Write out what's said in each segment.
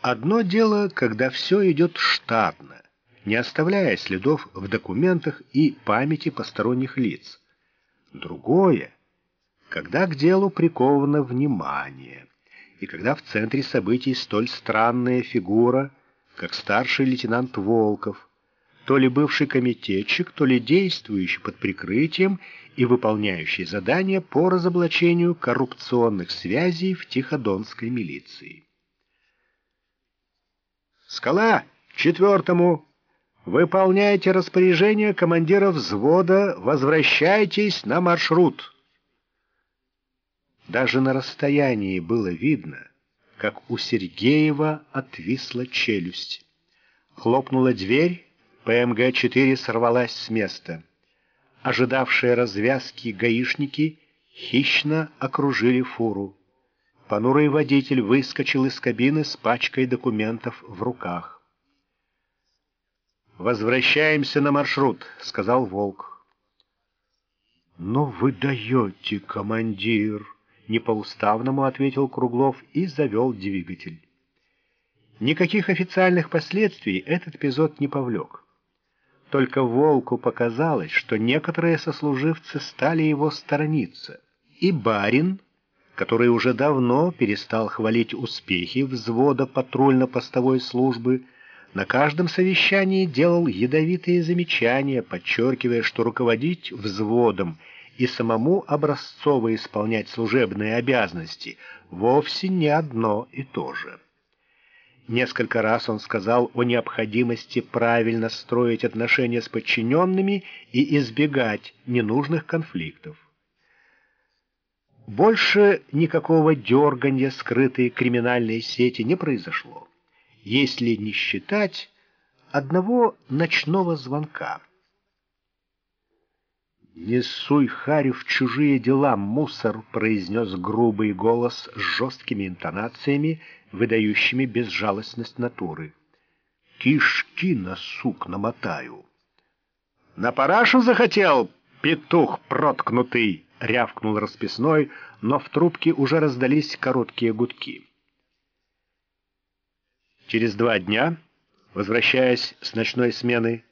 Одно дело, когда все идет штатно, не оставляя следов в документах и памяти посторонних лиц. Другое, когда к делу приковано внимание, и когда в центре событий столь странная фигура, как старший лейтенант Волков, то ли бывший комитетчик, то ли действующий под прикрытием и выполняющий задания по разоблачению коррупционных связей в Тиходонской милиции. «Скала! Четвертому! Выполняйте распоряжение командира взвода, возвращайтесь на маршрут!» Даже на расстоянии было видно, как у Сергеева отвисла челюсть. Хлопнула дверь, ПМГ-4 сорвалась с места. Ожидавшие развязки гаишники хищно окружили фуру. Понурый водитель выскочил из кабины с пачкой документов в руках. «Возвращаемся на маршрут», — сказал Волк. «Ну вы даете, командир!» Не по-уставному ответил Круглов и завел двигатель. Никаких официальных последствий этот эпизод не повлек. Только Волку показалось, что некоторые сослуживцы стали его сторониться. И барин, который уже давно перестал хвалить успехи взвода патрульно-постовой службы, на каждом совещании делал ядовитые замечания, подчеркивая, что руководить взводом и самому образцово исполнять служебные обязанности вовсе не одно и то же. Несколько раз он сказал о необходимости правильно строить отношения с подчиненными и избегать ненужных конфликтов. Больше никакого дергания скрытой криминальной сети не произошло, если не считать одного ночного звонка. «Не суй Харю в чужие дела, мусор!» — произнес грубый голос с жесткими интонациями, выдающими безжалостность натуры. «Кишки на сук намотаю!» «На парашу захотел, петух проткнутый!» — рявкнул расписной, но в трубке уже раздались короткие гудки. Через два дня, возвращаясь с ночной смены,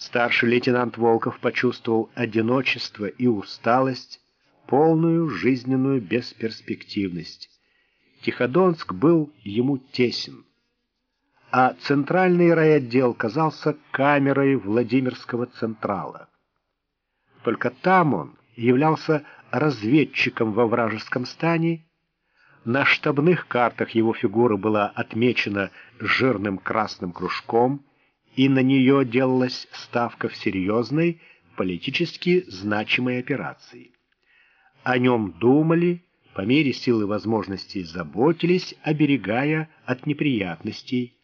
Старший лейтенант Волков почувствовал одиночество и усталость, полную жизненную бесперспективность. Тиходонск был ему тесен, а центральный райотдел казался камерой Владимирского Централа. Только там он являлся разведчиком во вражеском стане, на штабных картах его фигура была отмечена жирным красным кружком — и на нее делалась ставка в серьезной, политически значимой операции. О нем думали, по мере силы возможностей заботились, оберегая от неприятностей,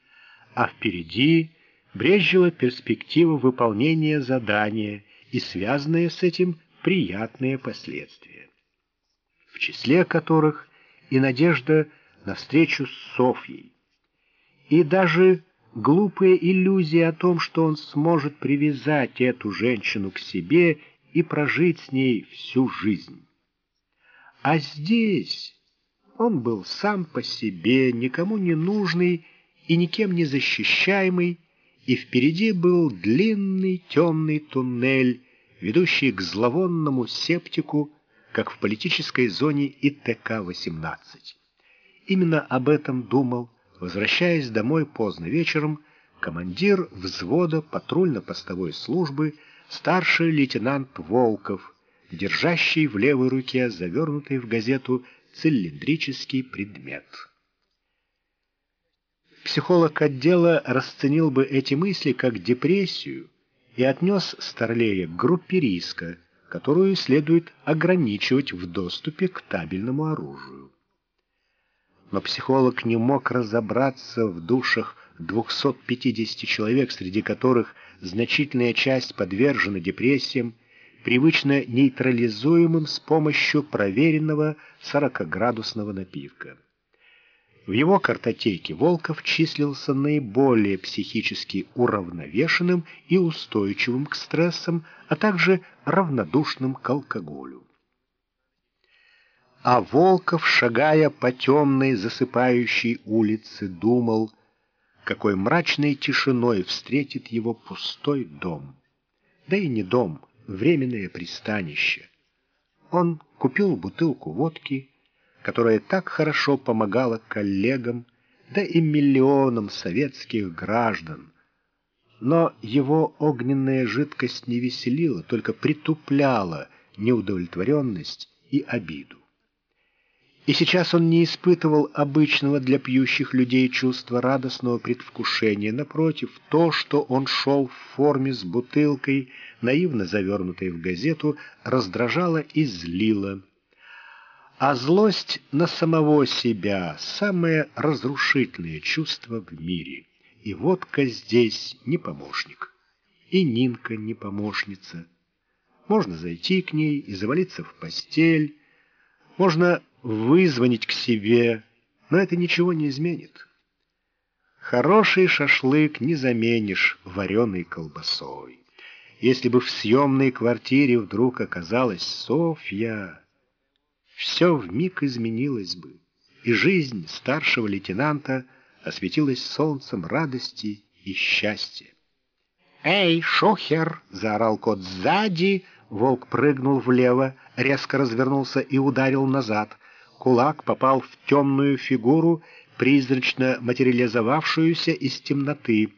а впереди брезжила перспектива выполнения задания и связанные с этим приятные последствия, в числе которых и надежда на встречу с Софьей, и даже глупая иллюзия о том, что он сможет привязать эту женщину к себе и прожить с ней всю жизнь. А здесь он был сам по себе, никому не нужный и никем не защищаемый, и впереди был длинный темный туннель, ведущий к зловонному септику, как в политической зоне ИТК-18. Именно об этом думал Возвращаясь домой поздно вечером, командир взвода патрульно-постовой службы, старший лейтенант Волков, держащий в левой руке завернутый в газету цилиндрический предмет. Психолог отдела расценил бы эти мысли как депрессию и отнес Старлея к группе риска, которую следует ограничивать в доступе к табельному оружию но психолог не мог разобраться в душах 250 человек, среди которых значительная часть подвержена депрессиям, привычно нейтрализуемым с помощью проверенного 40-градусного напитка. В его картотеке Волков числился наиболее психически уравновешенным и устойчивым к стрессам, а также равнодушным к алкоголю. А Волков, шагая по темной засыпающей улице, думал, какой мрачной тишиной встретит его пустой дом. Да и не дом, временное пристанище. Он купил бутылку водки, которая так хорошо помогала коллегам, да и миллионам советских граждан. Но его огненная жидкость не веселила, только притупляла неудовлетворенность и обиду. И сейчас он не испытывал обычного для пьющих людей чувства радостного предвкушения. Напротив, то, что он шел в форме с бутылкой, наивно завернутой в газету, раздражало и злило. А злость на самого себя — самое разрушительное чувство в мире. И водка здесь не помощник. И Нинка не помощница. Можно зайти к ней и завалиться в постель. Можно вызвонить к себе, но это ничего не изменит. Хороший шашлык не заменишь вареной колбасой. Если бы в съемной квартире вдруг оказалась Софья все вмиг изменилось бы, и жизнь старшего лейтенанта осветилась солнцем радости и счастья. «Эй, шохер!» — заорал кот сзади. Волк прыгнул влево, резко развернулся и ударил назад. Кулак попал в темную фигуру, призрачно материализовавшуюся из темноты.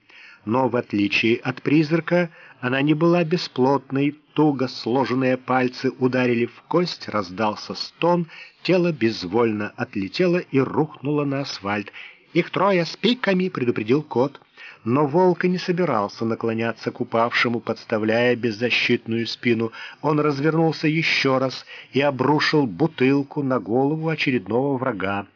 Но, в отличие от призрака, она не была бесплотной, туго сложенные пальцы ударили в кость, раздался стон, тело безвольно отлетело и рухнуло на асфальт. «Их трое с пиками!» — предупредил кот. Но волк не собирался наклоняться к упавшему, подставляя беззащитную спину. Он развернулся еще раз и обрушил бутылку на голову очередного врага.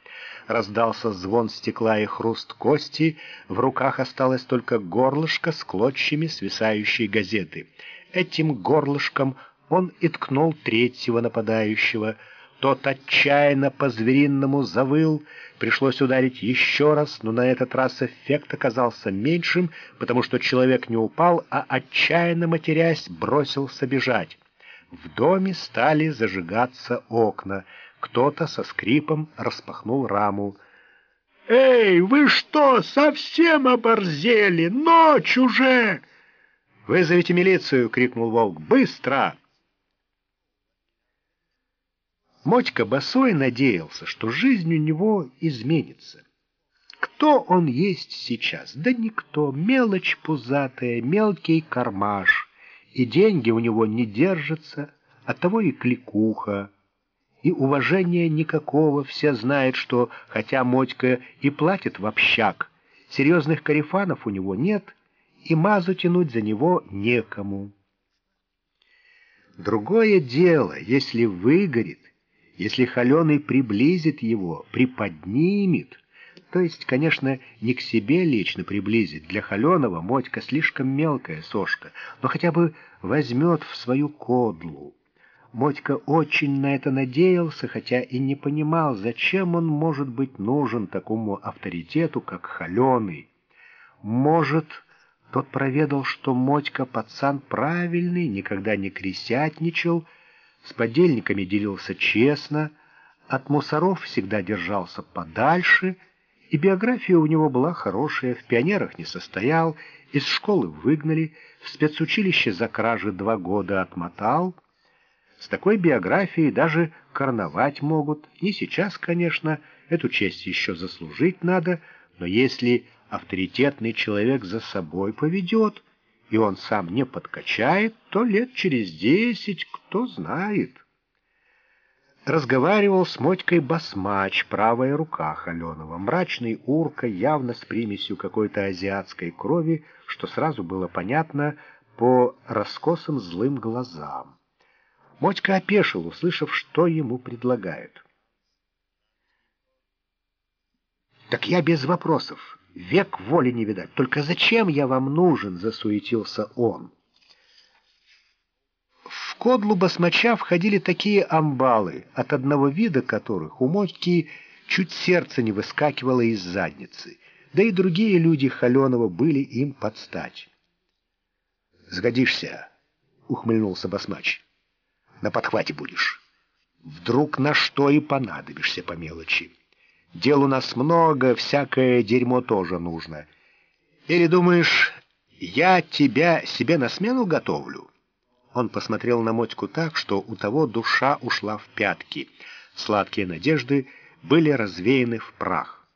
Раздался звон стекла и хруст кости, в руках осталось только горлышко с клочьями свисающей газеты. Этим горлышком он и ткнул третьего нападающего. Тот отчаянно по-звериному завыл, пришлось ударить еще раз, но на этот раз эффект оказался меньшим, потому что человек не упал, а отчаянно матерясь бросился бежать. В доме стали зажигаться окна. Кто-то со скрипом распахнул раму. «Эй, вы что, совсем оборзели? Ночь уже!» «Вызовите милицию!» — крикнул волк. «Быстро!» Мотька босой надеялся, что жизнь у него изменится. Кто он есть сейчас? Да никто. Мелочь пузатая, мелкий кармаш. И деньги у него не держатся, оттого и кликуха и уважения никакого, все знают, что, хотя Мотька и платит в общак, серьезных карифанов у него нет, и мазу тянуть за него некому. Другое дело, если выгорит, если холеный приблизит его, приподнимет, то есть, конечно, не к себе лично приблизит, для холеного Мотька слишком мелкая сошка, но хотя бы возьмет в свою кодлу, Мотька очень на это надеялся, хотя и не понимал, зачем он может быть нужен такому авторитету, как Холеный. Может, тот проведал, что Мотька пацан правильный, никогда не крестятничал, с подельниками делился честно, от мусоров всегда держался подальше, и биография у него была хорошая, в пионерах не состоял, из школы выгнали, в спецучилище за кражи два года отмотал — с такой биографией даже карнавать могут. Не сейчас, конечно, эту честь еще заслужить надо, но если авторитетный человек за собой поведет, и он сам не подкачает, то лет через десять, кто знает. Разговаривал с Мотькой Басмач, правая рука Холенова, мрачный урка, явно с примесью какой-то азиатской крови, что сразу было понятно по раскосым злым глазам. Мотька опешил, услышав, что ему предлагают. «Так я без вопросов. Век воли не видать. Только зачем я вам нужен?» — засуетился он. В кодлу басмача входили такие амбалы, от одного вида которых у Мотьки чуть сердце не выскакивало из задницы, да и другие люди Холенова были им подстать. «Сгодишься», — ухмыльнулся басмач на подхвате будешь. Вдруг на что и понадобишься по мелочи. Дел у нас много, всякое дерьмо тоже нужно. Или думаешь, я тебя себе на смену готовлю?» Он посмотрел на Мотьку так, что у того душа ушла в пятки. Сладкие надежды были развеяны в прах.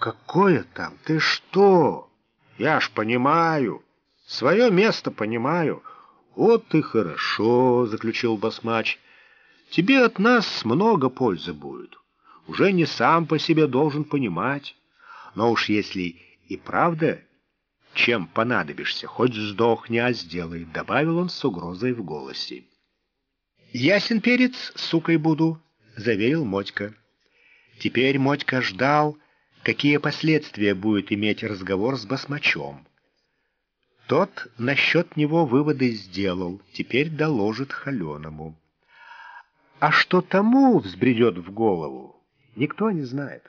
«Какое там? Ты что? Я ж понимаю. Свое место понимаю». «Вот и хорошо», — заключил Басмач. «Тебе от нас много пользы будет. Уже не сам по себе должен понимать. Но уж если и правда чем понадобишься, хоть сдохни, а сделай», — добавил он с угрозой в голосе. «Ясен перец, сукой буду», — заверил Мотька. Теперь Мотька ждал, какие последствия будет иметь разговор с басмачом. Тот насчет него выводы сделал, теперь доложит Холеному. А что тому взбредет в голову, никто не знает.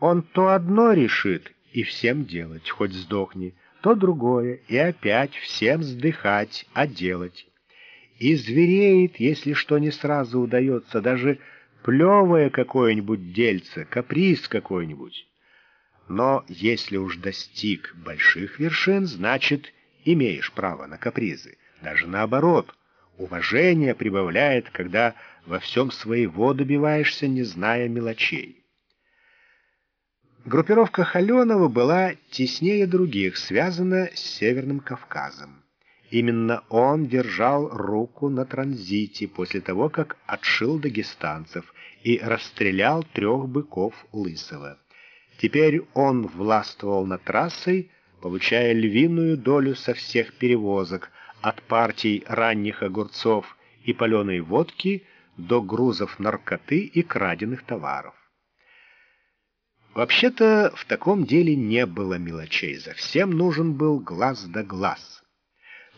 Он то одно решит и всем делать, хоть сдохни, то другое, и опять всем вздыхать, а делать. И звереет, если что не сразу удается, даже плевое какое-нибудь дельце, каприз какой-нибудь. Но если уж достиг больших вершин, значит, имеешь право на капризы. Даже наоборот, уважение прибавляет, когда во всем своего добиваешься, не зная мелочей. Группировка Холенова была теснее других, связана с Северным Кавказом. Именно он держал руку на транзите после того, как отшил дагестанцев и расстрелял трех быков Лысого. Теперь он властвовал над трассой, получая львиную долю со всех перевозок, от партий ранних огурцов и паленой водки до грузов наркоты и краденных товаров. Вообще-то в таком деле не было мелочей, за всем нужен был глаз да глаз.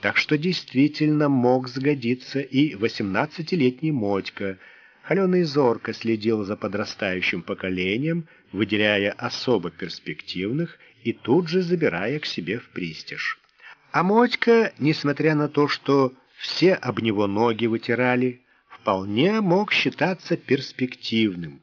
Так что действительно мог сгодиться и восемнадцатилетний Мотька. Холеный зорко следил за подрастающим поколением, выделяя особо перспективных и тут же забирая к себе в пристиж. А Мотька, несмотря на то, что все об него ноги вытирали, вполне мог считаться перспективным,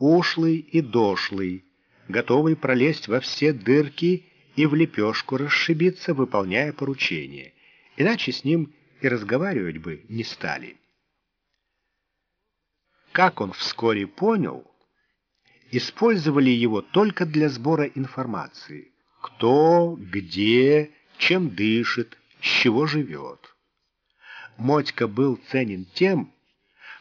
ушлый и дошлый, готовый пролезть во все дырки и в лепешку расшибиться, выполняя поручения. Иначе с ним и разговаривать бы не стали. Как он вскоре понял, использовали его только для сбора информации. Кто, где, чем дышит, с чего живет. Мотька был ценен тем,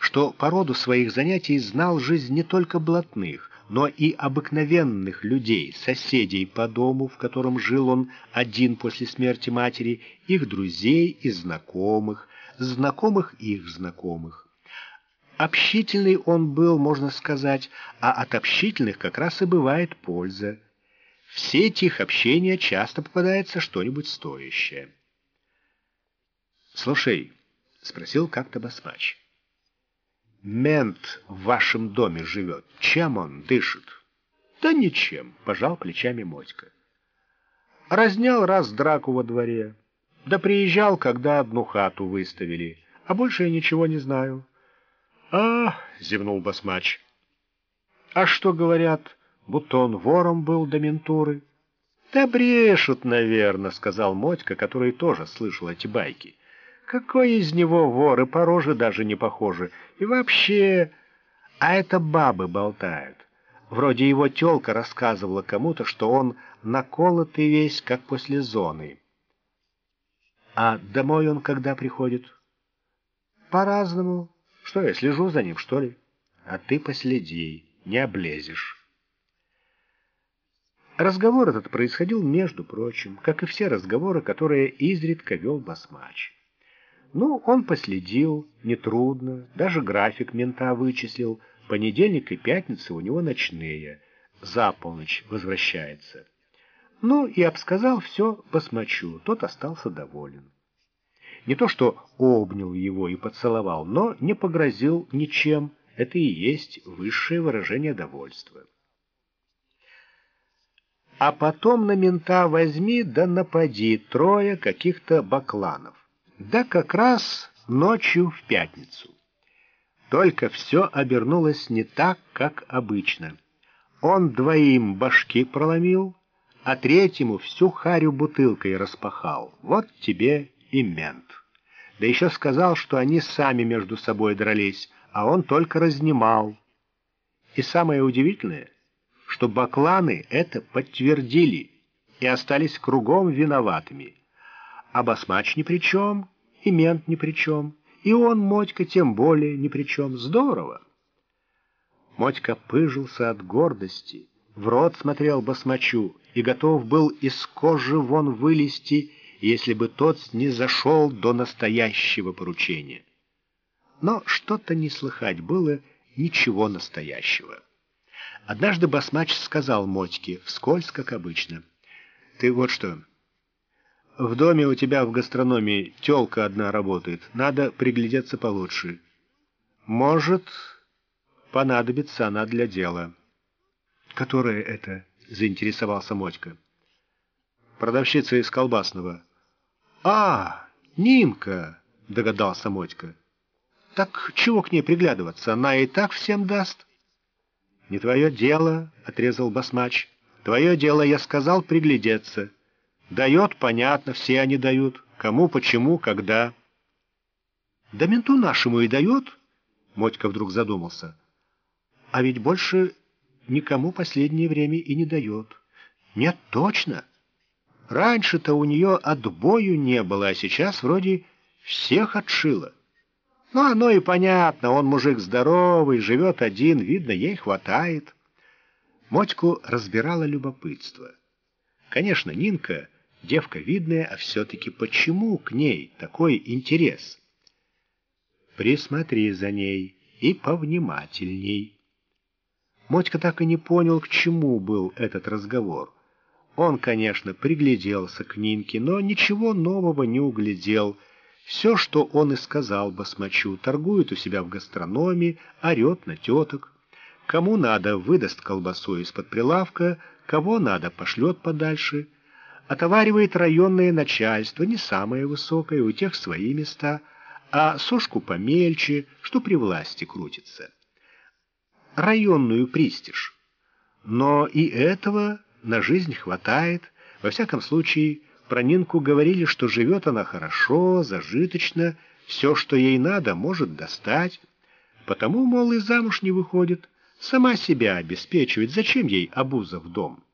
что по роду своих занятий знал жизнь не только блатных, но и обыкновенных людей, соседей по дому, в котором жил он один после смерти матери, их друзей и знакомых, знакомых их знакомых. Общительный он был, можно сказать, а от общительных как раз и бывает польза. В сеть их общения часто попадается что-нибудь стоящее. «Слушай», — спросил как-то Басмач, — мент в вашем доме живет. Чем он дышит? Да ничем, пожал плечами Мотька. Разнял раз драку во дворе. Да приезжал, когда одну хату выставили. А больше я ничего не знаю. А, зевнул басмач. А что говорят, будто он вором был до ментуры? Да брешут, наверное, сказал Мотька, который тоже слышал эти байки. Какой из него вор, и по роже даже не похожи. И вообще... А это бабы болтают. Вроде его тёлка рассказывала кому-то, что он наколотый весь, как после зоны. А домой он когда приходит? По-разному. Что, я слежу за ним, что ли? А ты последи, не облезешь. Разговор этот происходил, между прочим, как и все разговоры, которые изредка вел Басмач. Ну, он последил, нетрудно, даже график мента вычислил. Понедельник и пятница у него ночные, за полночь возвращается. Ну, и обсказал все посмочу, тот остался доволен. Не то что обнял его и поцеловал, но не погрозил ничем, это и есть высшее выражение довольства. А потом на мента возьми да напади трое каких-то бакланов. Да как раз ночью в пятницу. Только все обернулось не так, как обычно. Он двоим башки проломил, а третьему всю харю бутылкой распахал. Вот тебе и мент. Да еще сказал, что они сами между собой дрались, а он только разнимал. И самое удивительное, что бакланы это подтвердили и остались кругом виноватыми. А басмач ни при чем, и мент ни при чем, и он, Мотька, тем более ни при чем. Здорово! Мотька пыжился от гордости, в рот смотрел басмачу и готов был из кожи вон вылезти, если бы тот не зашел до настоящего поручения. Но что-то не слыхать было ничего настоящего. Однажды басмач сказал Мотьке, вскользь, как обычно, «Ты вот что, в доме у тебя в гастрономии тёлка одна работает, надо приглядеться получше. Может, понадобится она для дела». «Которая это?» — заинтересовался Мотька. «Продавщица из колбасного». «А, Нинка!» — догадался Мотька. «Так чего к ней приглядываться? Она и так всем даст». «Не твое дело», — отрезал басмач. «Твое дело, я сказал, приглядеться. Дает, понятно, все они дают. Кому, почему, когда». «Да менту нашему и дает», — Мотька вдруг задумался. «А ведь больше никому последнее время и не дает». «Нет, точно. Раньше-то у нее отбою не было, а сейчас вроде всех отшила». Ну, оно и понятно, он мужик здоровый, живет один, видно, ей хватает. Мотьку разбирало любопытство. Конечно, Нинка — девка видная, а все-таки почему к ней такой интерес? Присмотри за ней и повнимательней. Мотька так и не понял, к чему был этот разговор. Он, конечно, пригляделся к Нинке, но ничего нового не углядел — все, что он и сказал басмачу, торгует у себя в гастрономе, орет на теток. Кому надо, выдаст колбасу из-под прилавка, кого надо, пошлет подальше. Отоваривает районное начальство, не самое высокое, у тех свои места, а сошку помельче, что при власти крутится. Районную пристиж. Но и этого на жизнь хватает, во всяком случае, про Нинку говорили, что живет она хорошо, зажиточно, все, что ей надо, может достать. Потому, мол, и замуж не выходит. Сама себя обеспечивает, зачем ей обуза в дом?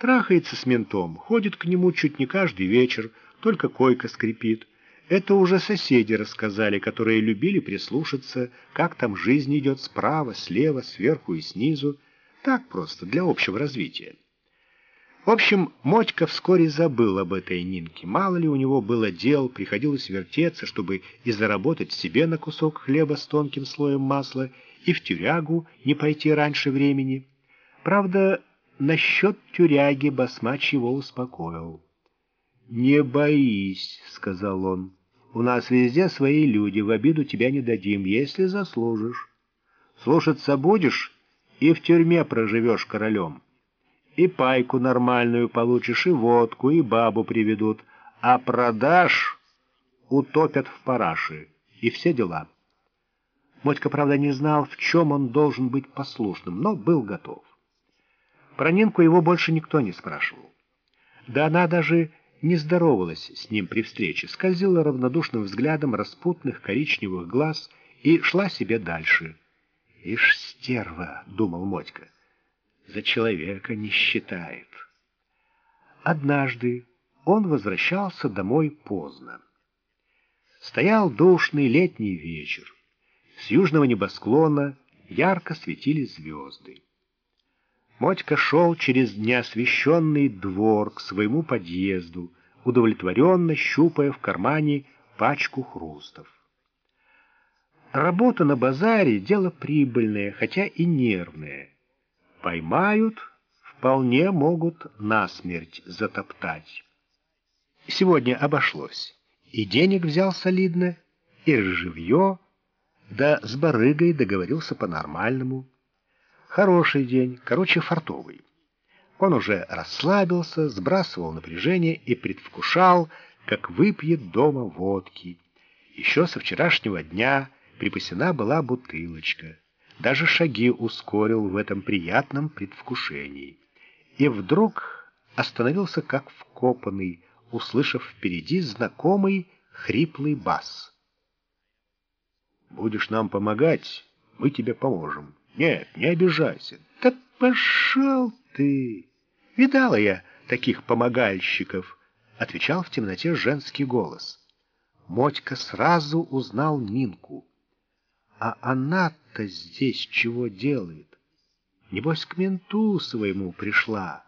Трахается с ментом, ходит к нему чуть не каждый вечер, только койка скрипит. Это уже соседи рассказали, которые любили прислушаться, как там жизнь идет справа, слева, сверху и снизу. Так просто, для общего развития. В общем, Мотька вскоре забыл об этой Нинке. Мало ли у него было дел, приходилось вертеться, чтобы и заработать себе на кусок хлеба с тонким слоем масла, и в тюрягу не пойти раньше времени. Правда, насчет тюряги басмач его успокоил. «Не боись», — сказал он, — «у нас везде свои люди, в обиду тебя не дадим, если заслужишь. Слушаться будешь, и в тюрьме проживешь королем». И пайку нормальную получишь, и водку, и бабу приведут. А продашь — утопят в параши. И все дела. Мотька, правда, не знал, в чем он должен быть послушным, но был готов. Про Нинку его больше никто не спрашивал. Да она даже не здоровалась с ним при встрече, скользила равнодушным взглядом распутных коричневых глаз и шла себе дальше. «Ишь, стерва!» — думал Мотька за человека не считает. Однажды он возвращался домой поздно. Стоял душный летний вечер. С южного небосклона ярко светили звезды. Мотька шел через неосвещенный двор к своему подъезду, удовлетворенно щупая в кармане пачку хрустов. Работа на базаре — дело прибыльное, хотя и нервное. Поймают, вполне могут насмерть затоптать. Сегодня обошлось. И денег взял солидно, и живье, да с барыгой договорился по-нормальному. Хороший день, короче, фартовый. Он уже расслабился, сбрасывал напряжение и предвкушал, как выпьет дома водки. Еще со вчерашнего дня припасена была бутылочка. Даже шаги ускорил в этом приятном предвкушении. И вдруг остановился как вкопанный, услышав впереди знакомый хриплый бас. «Будешь нам помогать, мы тебе поможем. Нет, не обижайся». «Так пошел ты!» «Видала я таких помогальщиков», — отвечал в темноте женский голос. Мотька сразу узнал Нинку. А она-то здесь чего делает? Небось, к менту своему пришла.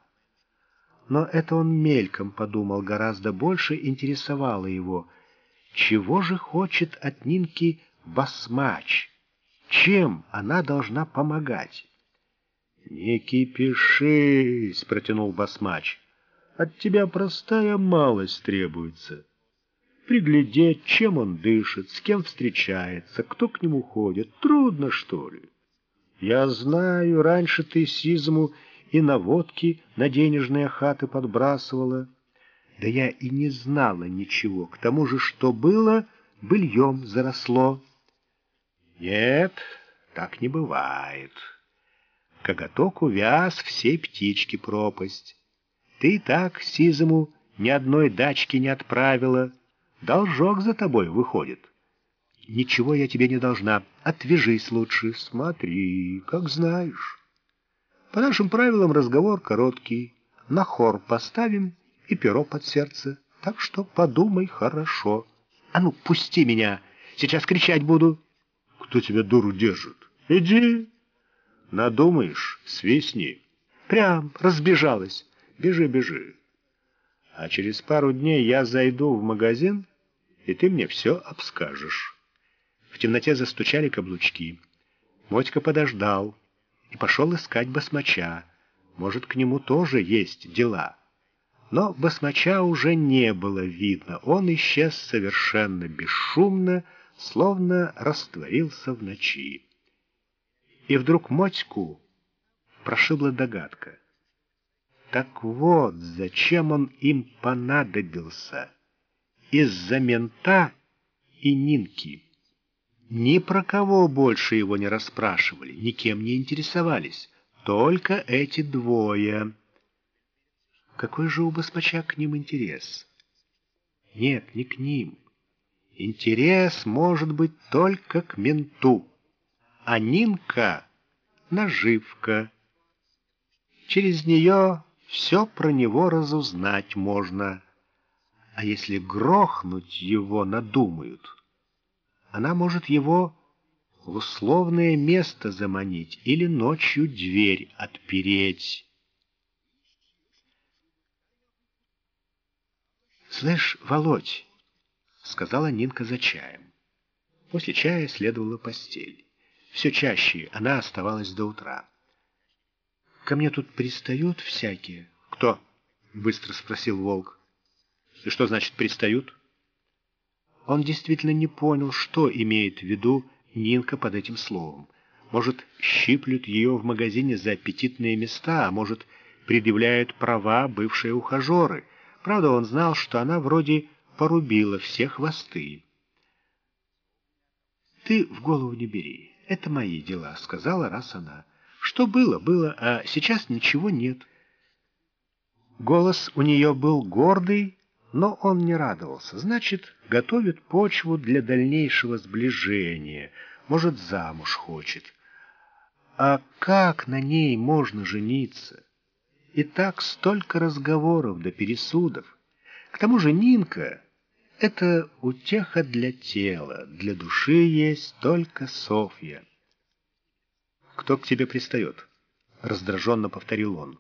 Но это он мельком подумал, гораздо больше интересовало его. Чего же хочет от Нинки басмач? Чем она должна помогать? «Не кипишись!» — протянул басмач. «От тебя простая малость требуется» приглядеть, чем он дышит, с кем встречается, кто к нему ходит. Трудно, что ли? Я знаю, раньше ты сизму и на водки на денежные хаты подбрасывала. Да я и не знала ничего. К тому же, что было, быльем заросло. Нет, так не бывает. Коготок увяз, всей птички пропасть. Ты так сизому ни одной дачки не отправила, Должок за тобой выходит. Ничего я тебе не должна. Отвяжись лучше. Смотри, как знаешь. По нашим правилам разговор короткий. На хор поставим и перо под сердце. Так что подумай хорошо. А ну, пусти меня. Сейчас кричать буду. Кто тебя дуру держит? Иди. Надумаешь, свистни. Прям разбежалась. Бежи, бежи. А через пару дней я зайду в магазин и ты мне все обскажешь. В темноте застучали каблучки. Мотька подождал и пошел искать басмача. Может, к нему тоже есть дела. Но басмача уже не было видно. Он исчез совершенно бесшумно, словно растворился в ночи. И вдруг Мотьку прошибла догадка. Так вот, зачем он им понадобился из-за мента и Нинки. Ни про кого больше его не расспрашивали, никем не интересовались, только эти двое. Какой же у басмача к ним интерес? Нет, не к ним. Интерес может быть только к менту, а Нинка — наживка. Через нее все про него разузнать можно — а если грохнуть его надумают, она может его в условное место заманить или ночью дверь отпереть. «Слышь, Володь», — сказала Нинка за чаем. После чая следовала постель. Все чаще она оставалась до утра. «Ко мне тут пристают всякие». «Кто?» — быстро спросил Волк. И что значит «пристают»? Он действительно не понял, что имеет в виду Нинка под этим словом. Может, щиплют ее в магазине за аппетитные места, а может, предъявляют права бывшие ухажеры. Правда, он знал, что она вроде порубила все хвосты. «Ты в голову не бери, это мои дела», — сказала раз она. «Что было, было, а сейчас ничего нет». Голос у нее был гордый, но он не радовался. Значит, готовит почву для дальнейшего сближения. Может, замуж хочет. А как на ней можно жениться? И так столько разговоров до да пересудов. К тому же Нинка — это утеха для тела, для души есть только Софья. «Кто к тебе пристает?» — раздраженно повторил он.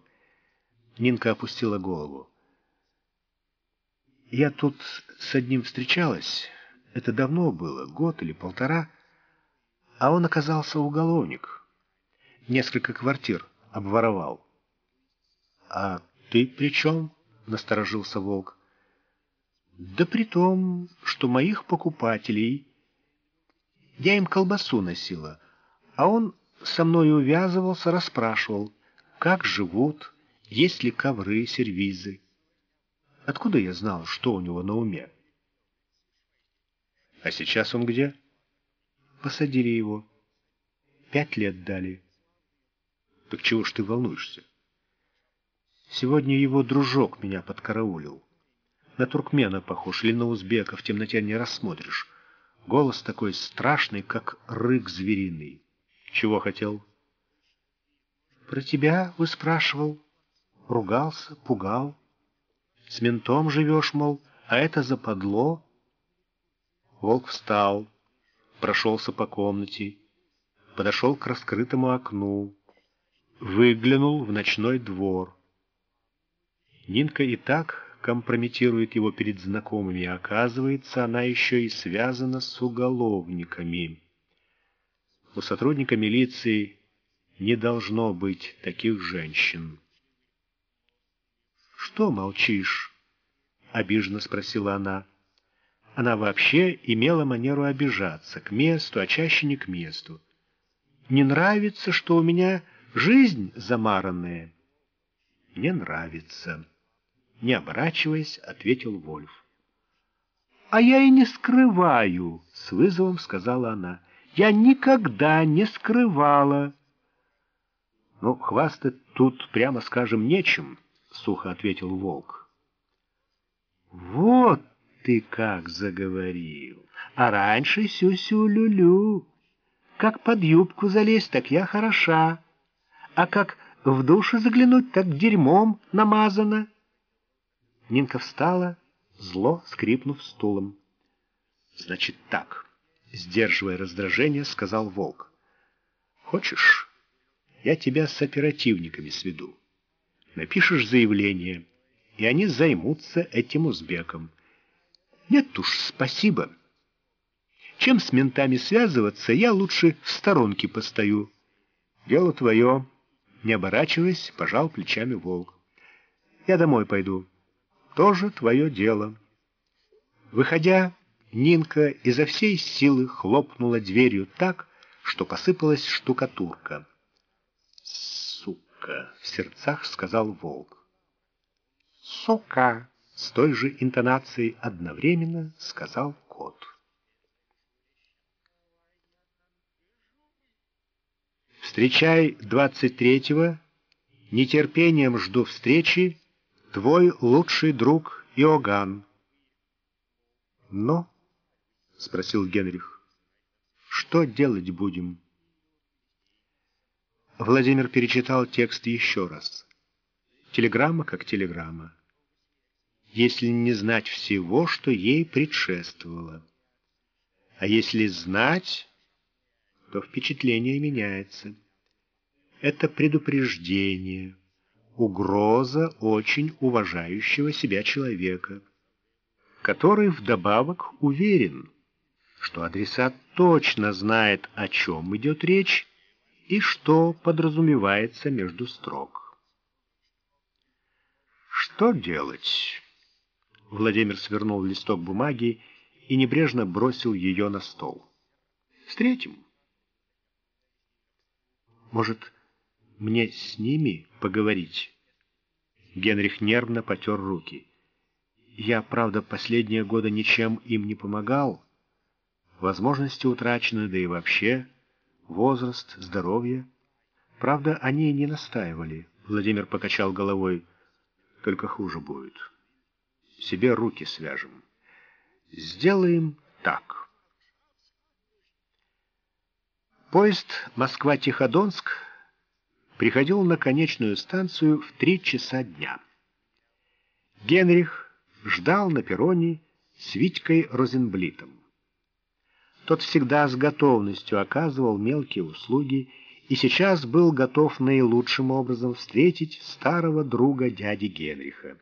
Нинка опустила голову. Я тут с одним встречалась, это давно было, год или полтора, а он оказался уголовник. Несколько квартир обворовал. — А ты при чем? — насторожился волк. — Да при том, что моих покупателей... Я им колбасу носила, а он со мной увязывался, расспрашивал, как живут, есть ли ковры, сервизы. Откуда я знал, что у него на уме? А сейчас он где? посадили его. Пять лет дали. Так чего ж ты волнуешься? Сегодня его дружок меня подкараулил. На туркмена похож или на узбека, в темноте не рассмотришь. Голос такой страшный, как рык звериный. Чего хотел? Про тебя выспрашивал. Ругался, пугал. С ментом живешь, мол, а это западло. Волк встал, прошелся по комнате, подошел к раскрытому окну, выглянул в ночной двор. Нинка и так компрометирует его перед знакомыми, оказывается, она еще и связана с уголовниками. У сотрудника милиции не должно быть таких женщин. «Что молчишь?» — обиженно спросила она. Она вообще имела манеру обижаться, к месту, а чаще не к месту. «Не нравится, что у меня жизнь замаранная?» «Не нравится». Не оборачиваясь, ответил Вольф. «А я и не скрываю», — с вызовом сказала она. «Я никогда не скрывала». «Ну, хвастать тут, прямо скажем, нечем», — сухо ответил Волк. «Вот ты как заговорил! А раньше сю-сю-лю-лю. Как под юбку залезть, так я хороша. А как в душу заглянуть, так дерьмом намазано». Нинка встала, зло скрипнув стулом. «Значит так», — сдерживая раздражение, сказал Волк. «Хочешь, я тебя с оперативниками сведу. Напишешь заявление, и они займутся этим узбеком. Нет уж, спасибо. Чем с ментами связываться, я лучше в сторонке постою. Дело твое». Не оборачиваясь, пожал плечами Волк. «Я домой пойду» тоже твое дело. Выходя, Нинка изо всей силы хлопнула дверью так, что посыпалась штукатурка. «Сука!» — в сердцах сказал волк. «Сука!» — с той же интонацией одновременно сказал кот. Встречай двадцать третьего, нетерпением жду встречи твой лучший друг Иоганн. Но, — спросил Генрих, — что делать будем? Владимир перечитал текст еще раз. Телеграмма как телеграмма. Если не знать всего, что ей предшествовало. А если знать, то впечатление меняется. Это предупреждение — угроза очень уважающего себя человека, который вдобавок уверен, что адресат точно знает, о чем идет речь и что подразумевается между строк. Что делать? Владимир свернул листок бумаги и небрежно бросил ее на стол. Встретим. Может, мне с ними поговорить?» Генрих нервно потер руки. «Я, правда, последние годы ничем им не помогал. Возможности утрачены, да и вообще. Возраст, здоровье. Правда, они не настаивали». Владимир покачал головой. «Только хуже будет. Себе руки свяжем. Сделаем так». Поезд Москва-Тиходонск приходил на конечную станцию в три часа дня. Генрих ждал на перроне с Витькой Розенблитом. Тот всегда с готовностью оказывал мелкие услуги и сейчас был готов наилучшим образом встретить старого друга дяди Генриха.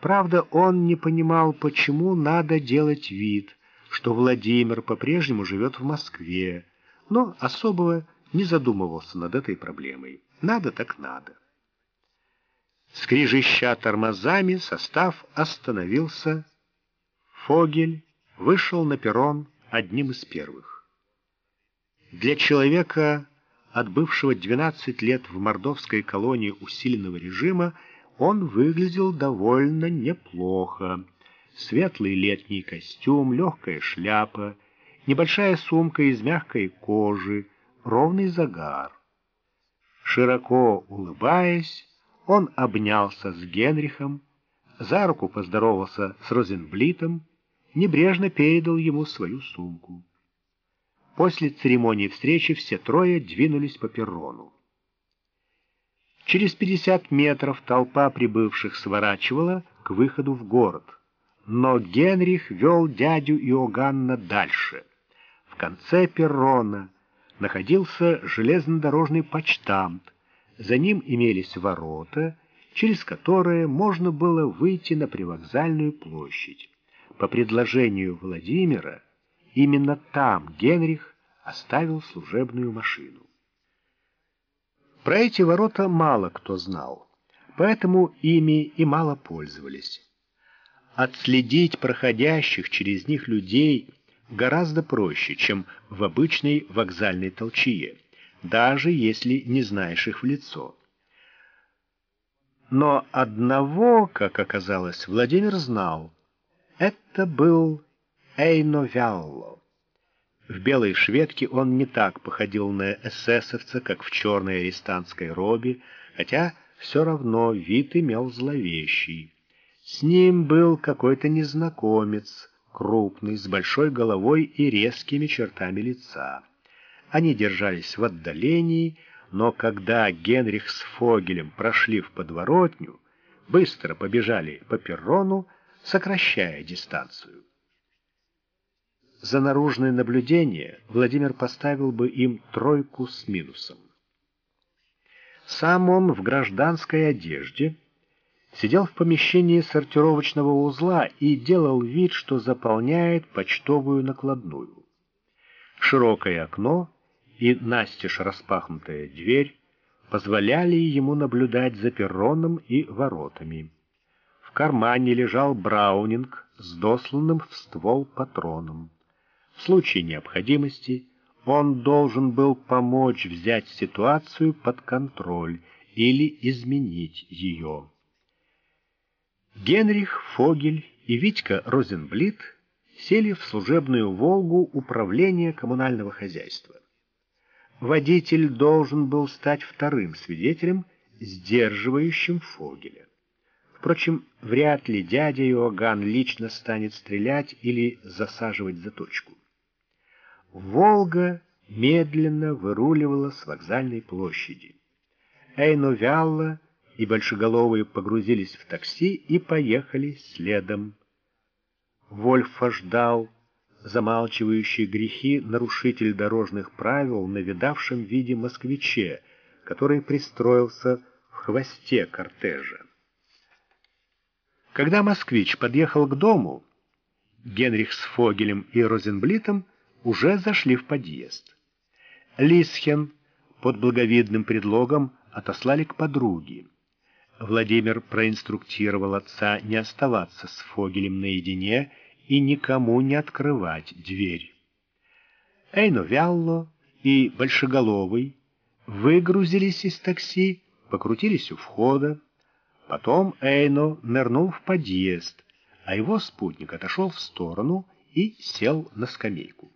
Правда, он не понимал, почему надо делать вид, что Владимир по-прежнему живет в Москве, но особого не задумывался над этой проблемой. Надо так надо. Скрижища тормозами, состав остановился. Фогель вышел на перрон одним из первых. Для человека, отбывшего 12 лет в мордовской колонии усиленного режима, он выглядел довольно неплохо. Светлый летний костюм, легкая шляпа, небольшая сумка из мягкой кожи, ровный загар. Широко улыбаясь, он обнялся с Генрихом, за руку поздоровался с Розенблитом, небрежно передал ему свою сумку. После церемонии встречи все трое двинулись по перрону. Через 50 метров толпа прибывших сворачивала к выходу в город, но Генрих вел дядю Иоганна дальше. В конце перрона находился железнодорожный почтамт, за ним имелись ворота, через которые можно было выйти на привокзальную площадь. По предложению Владимира, именно там Генрих оставил служебную машину. Про эти ворота мало кто знал, поэтому ими и мало пользовались. Отследить проходящих через них людей гораздо проще, чем в обычной вокзальной толчье, даже если не знаешь их в лицо. Но одного, как оказалось, Владимир знал. Это был Эйно Вялло. В белой шведке он не так походил на эсэсовца, как в черной арестантской робе, хотя все равно вид имел зловещий. С ним был какой-то незнакомец, крупный, с большой головой и резкими чертами лица. Они держались в отдалении, но когда Генрих с Фогелем прошли в подворотню, быстро побежали по перрону, сокращая дистанцию. За наружное наблюдение Владимир поставил бы им тройку с минусом. Сам он в гражданской одежде сидел в помещении сортировочного узла и делал вид, что заполняет почтовую накладную. Широкое окно и настежь распахнутая дверь позволяли ему наблюдать за перроном и воротами. В кармане лежал браунинг с досланным в ствол патроном. В случае необходимости он должен был помочь взять ситуацию под контроль или изменить ее. Генрих Фогель и Витька Розенблит сели в служебную «Волгу» управления коммунального хозяйства. Водитель должен был стать вторым свидетелем, сдерживающим Фогеля. Впрочем, вряд ли дядя Иоганн лично станет стрелять или засаживать заточку. Волга медленно выруливала с вокзальной площади. Эйно Вялла и Большеголовые погрузились в такси и поехали следом. Вольфа ждал, замалчивающий грехи, нарушитель дорожных правил на видавшем виде москвиче, который пристроился в хвосте кортежа. Когда москвич подъехал к дому, Генрих с Фогелем и Розенблитом уже зашли в подъезд. Лисхен под благовидным предлогом отослали к подруге. Владимир проинструктировал отца не оставаться с Фогелем наедине и никому не открывать дверь. Эйно Вялло и Большеголовый выгрузились из такси, покрутились у входа. Потом Эйно нырнул в подъезд, а его спутник отошел в сторону и сел на скамейку.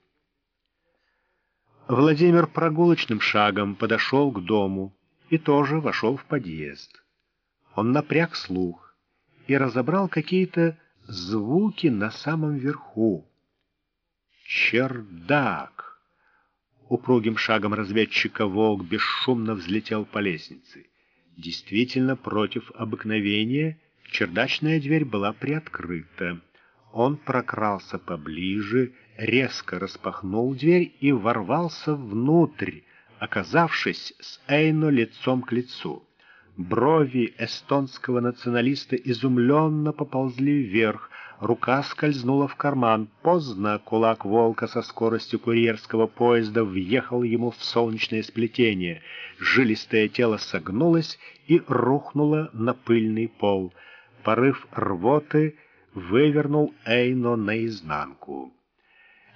Владимир прогулочным шагом подошел к дому и тоже вошел в подъезд. Он напряг слух и разобрал какие-то звуки на самом верху. «Чердак!» Упругим шагом разведчика волк бесшумно взлетел по лестнице. Действительно, против обыкновения чердачная дверь была приоткрыта. Он прокрался поближе, резко распахнул дверь и ворвался внутрь, оказавшись с Эйно лицом к лицу. Брови эстонского националиста изумленно поползли вверх, рука скользнула в карман. Поздно кулак волка со скоростью курьерского поезда въехал ему в солнечное сплетение. Жилистое тело согнулось и рухнуло на пыльный пол. Порыв рвоты вывернул Эйно наизнанку.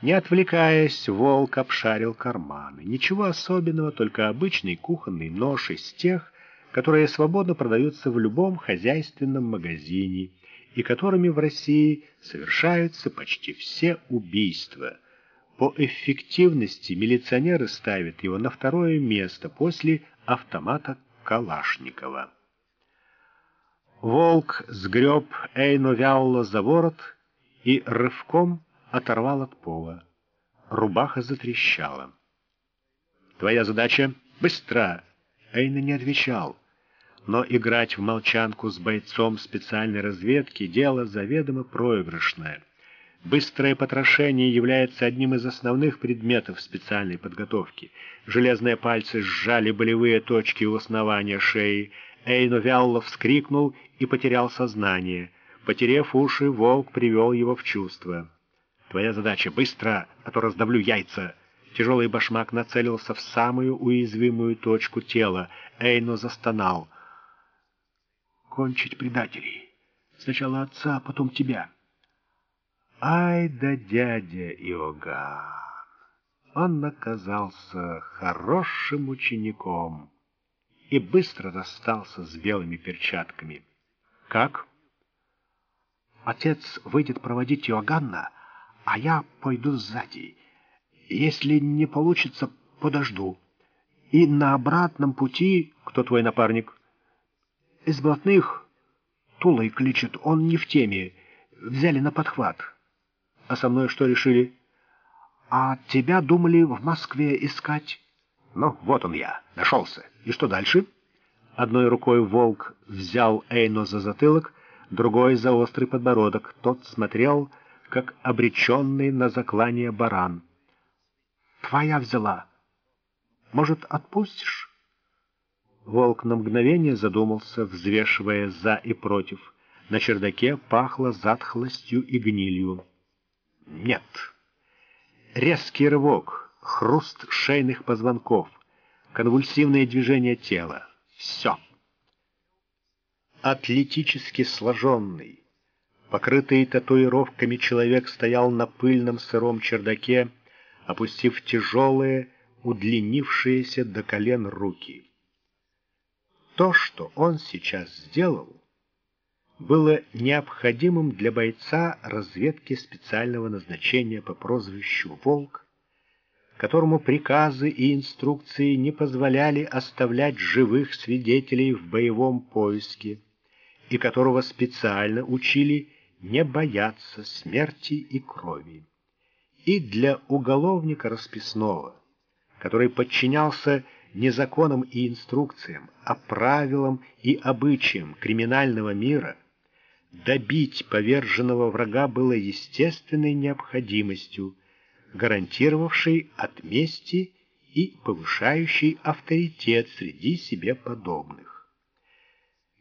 Не отвлекаясь, волк обшарил карманы. Ничего особенного, только обычный кухонный нож из тех, которые свободно продаются в любом хозяйственном магазине и которыми в России совершаются почти все убийства. по эффективности милиционеры ставят его на второе место после автомата Калашникова. Волк сгреб Эйну Вялло за ворот и рывком оторвал от пола. Рубаха затрещала. «Твоя задача — быстро!» Эйна не отвечал. Но играть в молчанку с бойцом специальной разведки — дело заведомо проигрышное. Быстрое потрошение является одним из основных предметов специальной подготовки. Железные пальцы сжали болевые точки у основания шеи. Эйно вяло вскрикнул и потерял сознание. Потерев уши, волк привел его в чувство. «Твоя задача — быстро, а то раздавлю яйца!» Тяжелый башмак нацелился в самую уязвимую точку тела. Эйно застонал. «Кончить предателей. Сначала отца, а потом тебя». Ай да дядя Иоганн! Он оказался хорошим учеником и быстро расстался с белыми перчатками. Как? Отец выйдет проводить Иоганна, а я пойду сзади. Если не получится, подожду. И на обратном пути... Кто твой напарник? Из блатных Тулой кличет, он не в теме. Взяли на подхват. А со мной что решили? А тебя думали в Москве искать? Ну, вот он я, нашелся. И что дальше? Одной рукой волк взял Эйно за затылок, другой за острый подбородок. Тот смотрел, как обреченный на заклание баран. Твоя взяла. Может, отпустишь? Волк на мгновение задумался, взвешивая «за» и «против». На чердаке пахло затхлостью и гнилью. Нет. Резкий рывок, хруст шейных позвонков, конвульсивные движения тела. Все. Атлетически сложенный, покрытый татуировками человек стоял на пыльном сыром чердаке, опустив тяжелые, удлинившиеся до колен руки. То, что он сейчас сделал, было необходимым для бойца разведки специального назначения по прозвищу «Волк», которому приказы и инструкции не позволяли оставлять живых свидетелей в боевом поиске, и которого специально учили не бояться смерти и крови. И для уголовника расписного, который подчинялся не законам и инструкциям, а правилам и обычаям криминального мира – добить поверженного врага было естественной необходимостью, гарантировавшей от мести и повышающей авторитет среди себе подобных.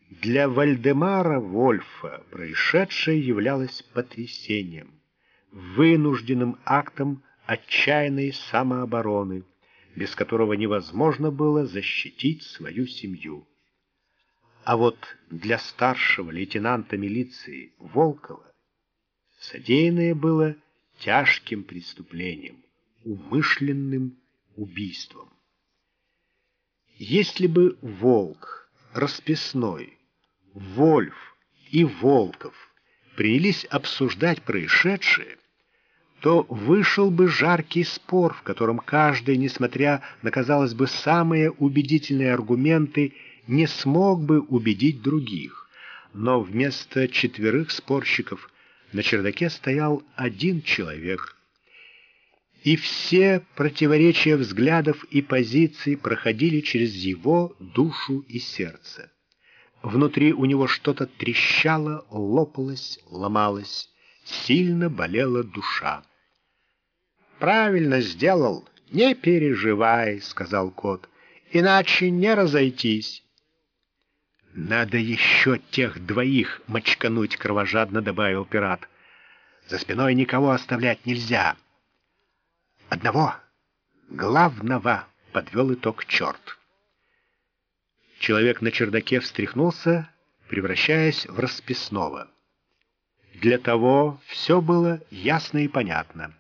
Для Вальдемара Вольфа происшедшее являлось потрясением, вынужденным актом отчаянной самообороны, без которого невозможно было защитить свою семью. А вот для старшего лейтенанта милиции Волкова содеянное было тяжким преступлением, умышленным убийством. Если бы Волк, Расписной, Вольф и Волков принялись обсуждать происшедшее, то вышел бы жаркий спор, в котором каждый, несмотря на, казалось бы, самые убедительные аргументы, не смог бы убедить других, но вместо четверых спорщиков на чердаке стоял один человек. И все противоречия взглядов и позиций проходили через его душу и сердце. Внутри у него что-то трещало, лопалось, ломалось, сильно болела душа. «Правильно сделал, не переживай», — сказал кот, — «иначе не разойтись». «Надо еще тех двоих мочкануть», — кровожадно добавил пират. «За спиной никого оставлять нельзя». «Одного, главного», — подвел итог черт. Человек на чердаке встряхнулся, превращаясь в расписного. Для того все было ясно и понятно.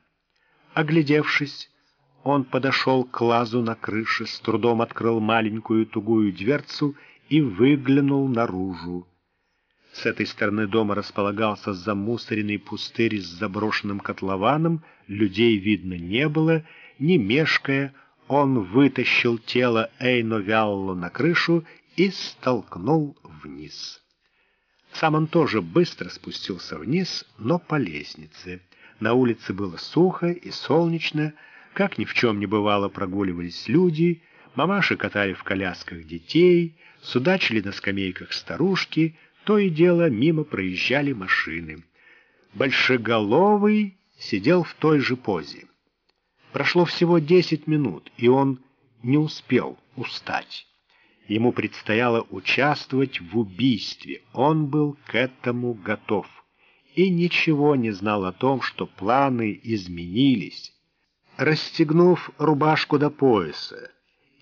Оглядевшись, он подошел к лазу на крыше, с трудом открыл маленькую тугую дверцу и выглянул наружу. С этой стороны дома располагался замусоренный пустырь с заброшенным котлованом, людей видно не было, не мешкая, он вытащил тело Эйно Вялло на крышу и столкнул вниз. Сам он тоже быстро спустился вниз, но по лестнице. На улице было сухо и солнечно, как ни в чем не бывало прогуливались люди, мамаши катали в колясках детей, судачили на скамейках старушки, то и дело мимо проезжали машины. Большеголовый сидел в той же позе. Прошло всего десять минут, и он не успел устать. Ему предстояло участвовать в убийстве. Он был к этому готов. И ничего не знал о том, что планы изменились. Расстегнув рубашку до пояса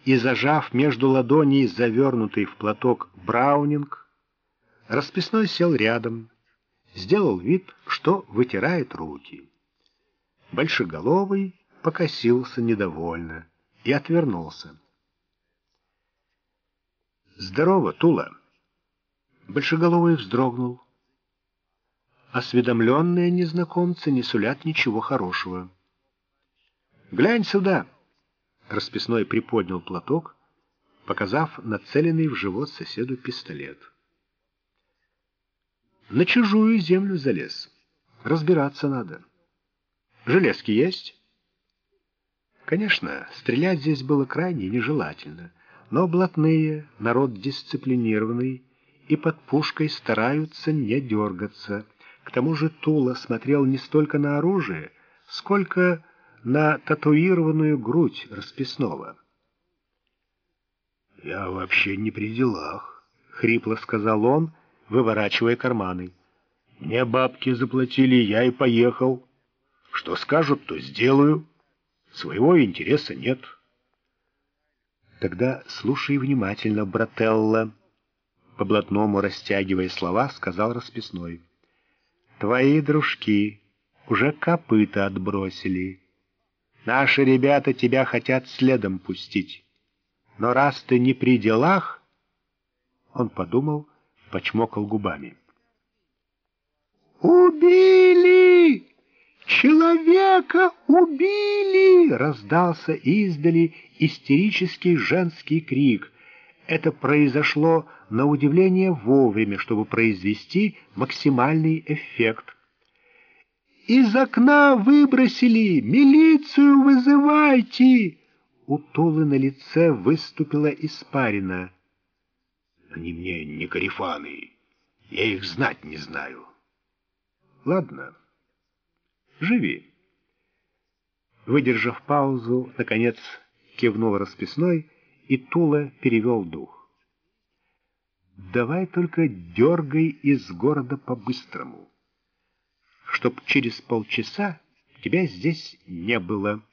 и зажав между ладоней завернутый в платок браунинг, расписной сел рядом, сделал вид, что вытирает руки. Большеголовый покосился недовольно и отвернулся. «Здорово, Тула!» Большеголовый вздрогнул. Осведомленные незнакомцы не сулят ничего хорошего. «Глянь сюда!» Расписной приподнял платок, показав нацеленный в живот соседу пистолет. «На чужую землю залез. Разбираться надо. Железки есть?» Конечно, стрелять здесь было крайне нежелательно, но блатные, народ дисциплинированный, и под пушкой стараются не дергаться. К тому же Тула смотрел не столько на оружие, сколько на татуированную грудь расписного. «Я вообще не при делах», — хрипло сказал он, выворачивая карманы. «Мне бабки заплатили, я и поехал. Что скажут, то сделаю». Своего интереса нет. Тогда слушай внимательно, брателла. По-блатному растягивая слова, сказал расписной. Твои дружки уже копыта отбросили. Наши ребята тебя хотят следом пустить. Но раз ты не при делах... Он подумал, почмокал губами. «Убили!» «Человека убили!» — раздался издали истерический женский крик. Это произошло на удивление вовремя, чтобы произвести максимальный эффект. «Из окна выбросили! Милицию вызывайте!» У Тулы на лице выступила испарина. «Они мне не карифаны, я их знать не знаю». «Ладно». Живи. Выдержав паузу, наконец кивнул расписной, и Тула перевел дух. Давай только дергай из города по-быстрому, чтоб через полчаса тебя здесь не было.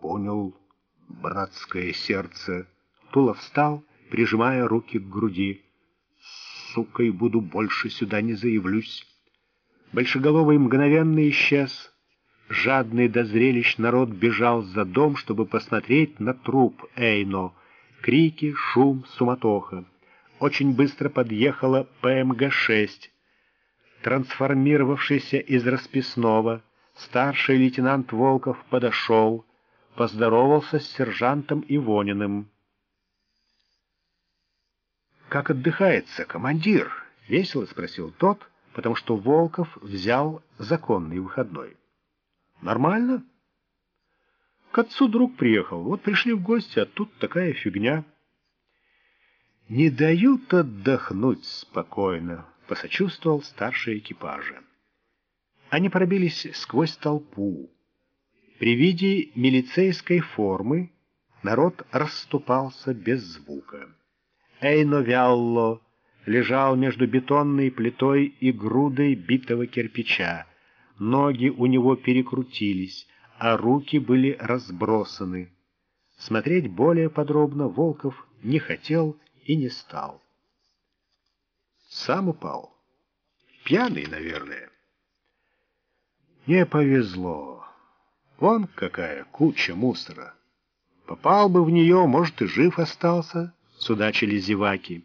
Понял, братское сердце. Тула встал, прижимая руки к груди. Сукой буду больше сюда не заявлюсь. Большеголовый мгновенно исчез. Жадный до зрелищ народ бежал за дом, чтобы посмотреть на труп Эйно. Крики, шум, суматоха. Очень быстро подъехала ПМГ-6. Трансформировавшийся из расписного, старший лейтенант Волков подошел, поздоровался с сержантом Ивониным. «Как отдыхается, командир?» — весело спросил тот — потому что Волков взял законный выходной. Нормально? К отцу друг приехал, вот пришли в гости, а тут такая фигня. Не дают отдохнуть спокойно, посочувствовал старший экипажа. Они пробились сквозь толпу. При виде милицейской формы народ расступался без звука. Эйно Вялло лежал между бетонной плитой и грудой битого кирпича. Ноги у него перекрутились, а руки были разбросаны. Смотреть более подробно Волков не хотел и не стал. Сам упал. Пьяный, наверное. Не повезло. Вон какая куча мусора. Попал бы в нее, может, и жив остался, судачили зеваки.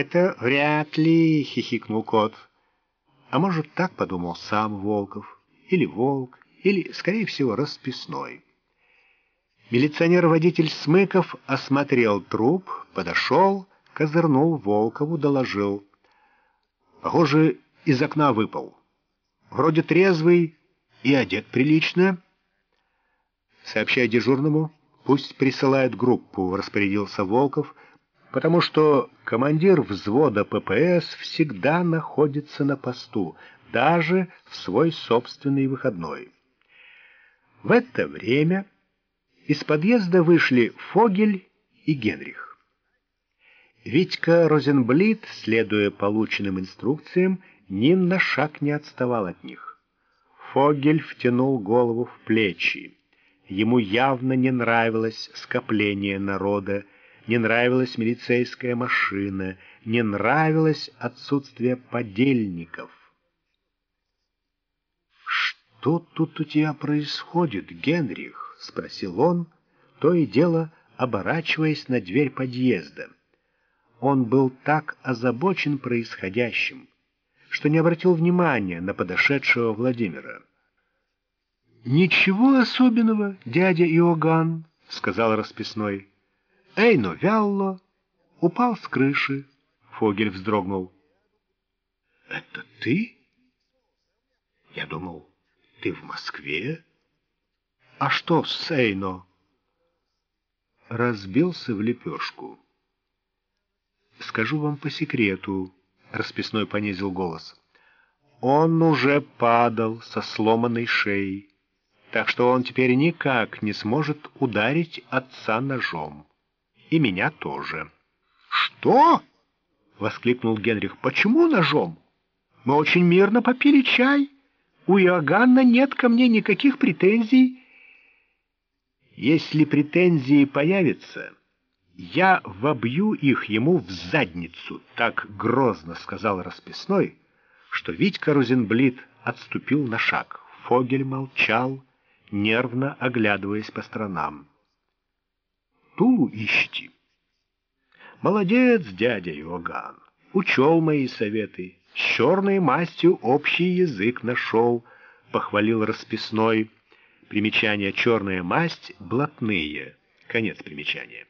«Это вряд ли», — хихикнул кот. А может, так подумал сам Волков, или Волк, или, скорее всего, расписной. Милиционер-водитель Смыков осмотрел труп, подошел, козырнул Волкову, доложил. Похоже, из окна выпал. Вроде трезвый и одет прилично. Сообщай дежурному, пусть присылает группу, распорядился Волков, потому что командир взвода ППС всегда находится на посту, даже в свой собственный выходной. В это время из подъезда вышли Фогель и Генрих. Витька Розенблит, следуя полученным инструкциям, ни на шаг не отставал от них. Фогель втянул голову в плечи. Ему явно не нравилось скопление народа, не нравилась милицейская машина, не нравилось отсутствие подельников. «Что тут у тебя происходит, Генрих?» — спросил он, то и дело оборачиваясь на дверь подъезда. Он был так озабочен происходящим, что не обратил внимания на подошедшего Владимира. «Ничего особенного, дядя Иоганн», — сказал расписной. «Эйно Вялло упал с крыши». Фогель вздрогнул. «Это ты?» «Я думал, ты в Москве?» «А что с Эйно?» Разбился в лепешку. «Скажу вам по секрету», — расписной понизил голос. «Он уже падал со сломанной шеей, так что он теперь никак не сможет ударить отца ножом. И меня тоже». «Что?» — воскликнул Генрих. «Почему ножом? Мы очень мирно попили чай. У Иоганна нет ко мне никаких претензий». Если претензии появятся, я вобью их ему в задницу, так грозно сказал расписной, что Витька Розенблит отступил на шаг. Фогель молчал, нервно оглядываясь по сторонам. Тулу ищите. Молодец, дядя Иоганн, учел мои советы, с черной мастью общий язык нашел, похвалил расписной, Примечание «черная масть» — блатные. Конец примечания.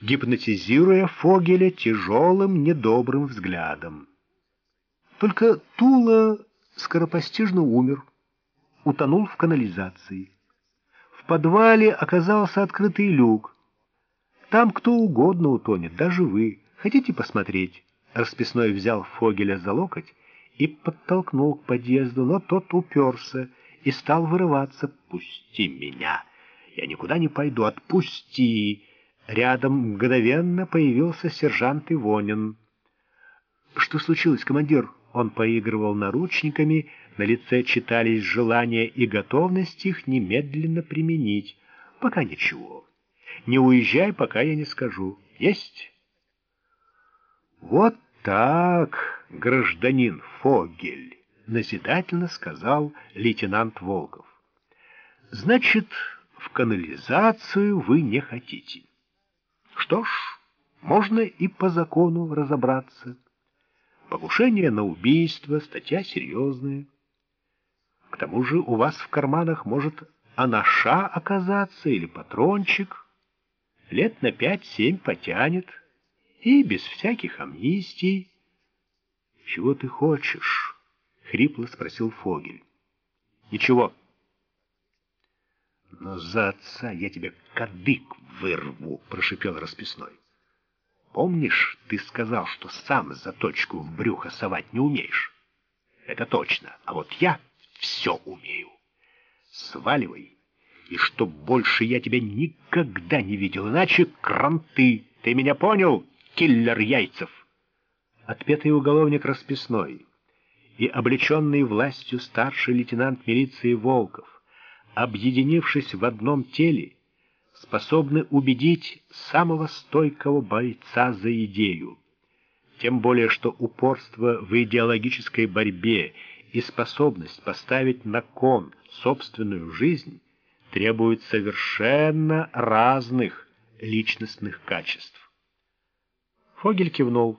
Гипнотизируя Фогеля тяжелым, недобрым взглядом. Только Тула скоропостижно умер, утонул в канализации. Подвале оказался открытый люк. Там кто угодно утонет, даже вы. Хотите посмотреть? Расписной взял Фогеля за локоть и подтолкнул к подъезду, но тот уперся и стал вырываться. «Пусти меня! Я никуда не пойду! Отпусти!» Рядом мгновенно появился сержант Ивонин. «Что случилось, командир?» Он поигрывал наручниками, на лице читались желания и готовность их немедленно применить. «Пока ничего. Не уезжай, пока я не скажу. Есть?» «Вот так, гражданин Фогель!» назидательно сказал лейтенант Волков. Значит, в канализацию вы не хотите. Что ж, можно и по закону разобраться. Покушение на убийство, статья серьезная. К тому же у вас в карманах может анаша оказаться или патрончик. Лет на пять-семь потянет, и без всяких амнистий. Чего ты хочешь? — хрипло спросил Фогель. «Ничего». «Но за отца я тебе кадык вырву», — прошипел расписной. «Помнишь, ты сказал, что сам заточку в брюхо совать не умеешь?» «Это точно, а вот я все умею. Сваливай, и чтоб больше я тебя никогда не видел, иначе кранты. Ты меня понял, киллер яйцев?» Отпетый уголовник расписной и облеченный властью старший лейтенант милиции Волков, объединившись в одном теле, способны убедить самого стойкого бойца за идею. Тем более, что упорство в идеологической борьбе и способность поставить на кон собственную жизнь требуют совершенно разных личностных качеств. Фогель кивнул.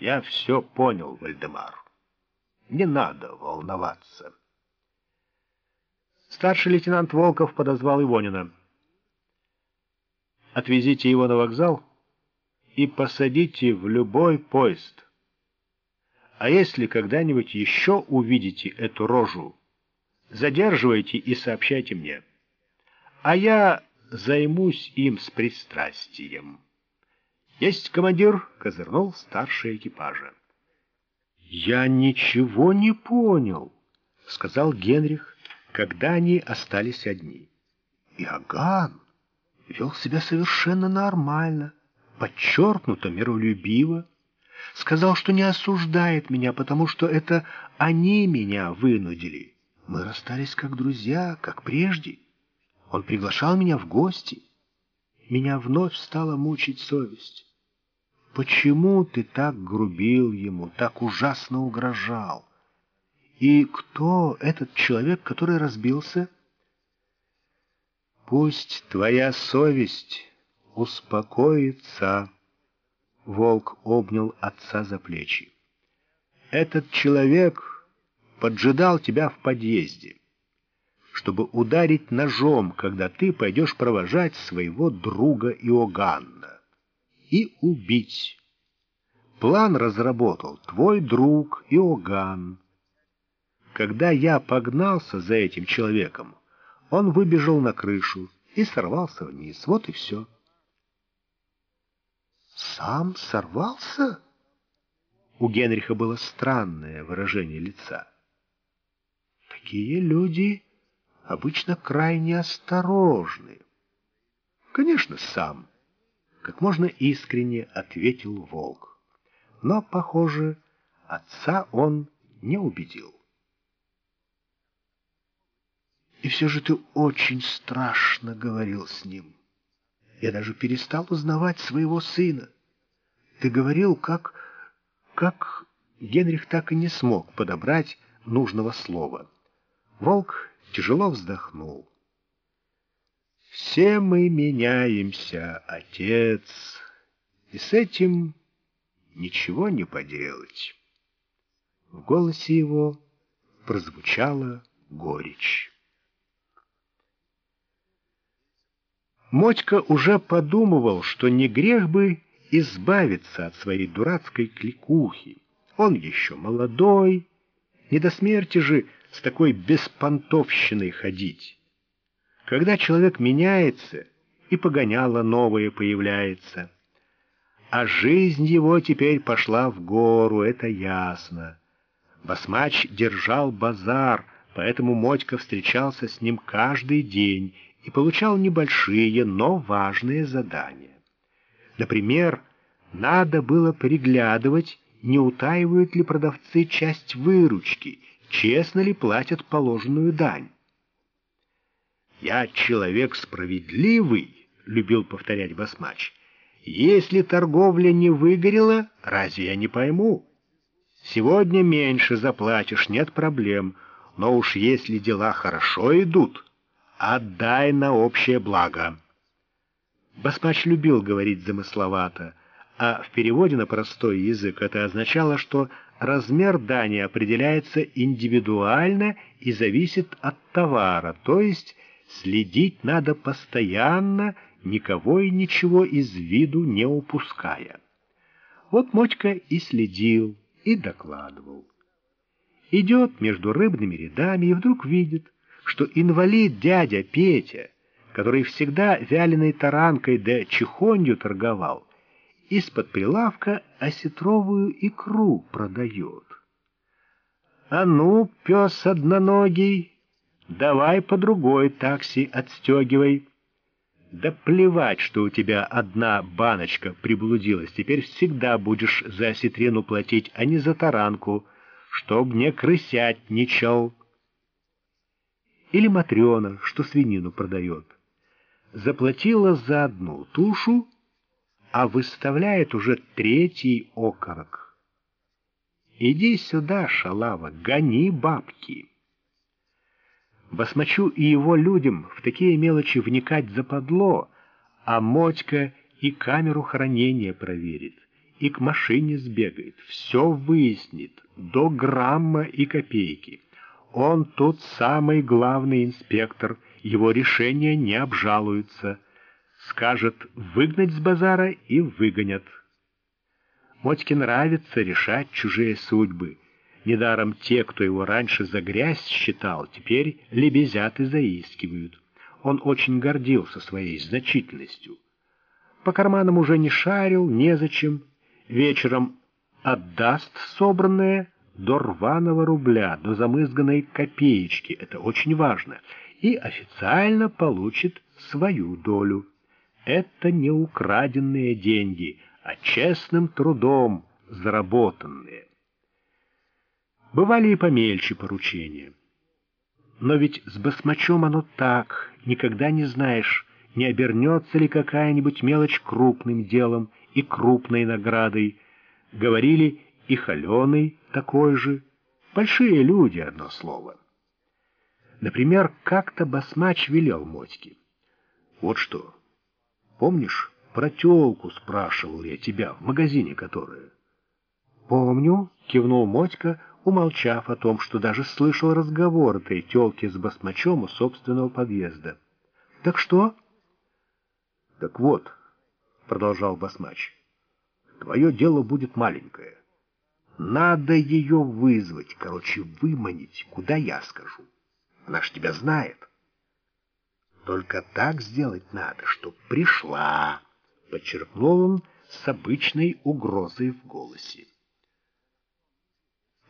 «Я все понял, Вальдемар. Не надо волноваться». Старший лейтенант Волков подозвал Ивонина. «Отвезите его на вокзал и посадите в любой поезд. А если когда-нибудь еще увидите эту рожу, задерживайте и сообщайте мне. А я займусь им с пристрастием». «Есть командир!» — козырнул старший экипажа. «Я ничего не понял», — сказал Генрих, когда они остались одни. Иоганн вел себя совершенно нормально, подчеркнуто миролюбиво, сказал, что не осуждает меня, потому что это они меня вынудили. Мы расстались как друзья, как прежде. Он приглашал меня в гости. Меня вновь стала мучить совесть. Почему ты так грубил ему, так ужасно угрожал? И кто этот человек, который разбился? Пусть твоя совесть успокоится. Волк обнял отца за плечи. Этот человек поджидал тебя в подъезде, чтобы ударить ножом, когда ты пойдешь провожать своего друга Иоганна и убить. План разработал твой друг Иоганн. Когда я погнался за этим человеком, он выбежал на крышу и сорвался вниз. Вот и все. «Сам сорвался?» У Генриха было странное выражение лица. Такие люди обычно крайне осторожны. Конечно, сам как можно искренне ответил волк. Но, похоже, отца он не убедил. И все же ты очень страшно говорил с ним. Я даже перестал узнавать своего сына. Ты говорил, как... как... Генрих так и не смог подобрать нужного слова. Волк тяжело вздохнул. Все мы меняемся, отец, и с этим ничего не поделать. В голосе его прозвучала горечь. Мотька уже подумывал, что не грех бы избавиться от своей дурацкой кликухи. Он еще молодой, не до смерти же с такой беспонтовщиной ходить. Когда человек меняется, и погоняло новое появляется. А жизнь его теперь пошла в гору, это ясно. Басмач держал базар, поэтому Мотька встречался с ним каждый день и получал небольшие, но важные задания. Например, надо было приглядывать, не утаивают ли продавцы часть выручки, честно ли платят положенную дань. «Я человек справедливый», — любил повторять Басмач. «Если торговля не выгорела, разве я не пойму? Сегодня меньше заплатишь, нет проблем, но уж если дела хорошо идут, отдай на общее благо». Басмач любил говорить замысловато, а в переводе на простой язык это означало, что размер дани определяется индивидуально и зависит от товара, то есть Следить надо постоянно, никого и ничего из виду не упуская. Вот Мотька и следил, и докладывал. Идет между рыбными рядами и вдруг видит, что инвалид дядя Петя, который всегда вяленой таранкой да чехонью торговал, из-под прилавка осетровую икру продает. «А ну, пес одноногий!» Давай по другой такси отстегивай. Да плевать, что у тебя одна баночка приблудилась. Теперь всегда будешь за осетрину платить, а не за таранку, чтоб не крысятничал. Или Матрена, что свинину продает. Заплатила за одну тушу, а выставляет уже третий окорок. Иди сюда, шалава, гони бабки. Басмачу и его людям в такие мелочи вникать западло, а Мотька и камеру хранения проверит, и к машине сбегает, все выяснит, до грамма и копейки. Он тут самый главный инспектор, его решения не обжалуются. Скажет выгнать с базара и выгонят. Мотьке нравится решать чужие судьбы. Недаром те, кто его раньше за грязь считал, теперь лебезят и заискивают. Он очень гордился своей значительностью. По карманам уже не шарил, незачем. Вечером отдаст собранное до рваного рубля, до замызганной копеечки, это очень важно, и официально получит свою долю. Это не украденные деньги, а честным трудом заработанные. Бывали и помельче поручения. Но ведь с басмачом оно так, никогда не знаешь, не обернется ли какая-нибудь мелочь крупным делом и крупной наградой. Говорили, и холеный такой же. Большие люди, одно слово. Например, как-то басмач велел Мотьке. Вот что, помнишь, про тёлку спрашивал я тебя в магазине которая? Помню, кивнул Мотька, умолчав о том, что даже слышал разговор этой тёлки с басмачом у собственного подъезда. Так что? Так вот, продолжал басмач, твое дело будет маленькое. Надо ее вызвать, короче, выманить, куда я скажу. Она ж тебя знает. Только так сделать надо, чтоб пришла, — подчеркнул он с обычной угрозой в голосе.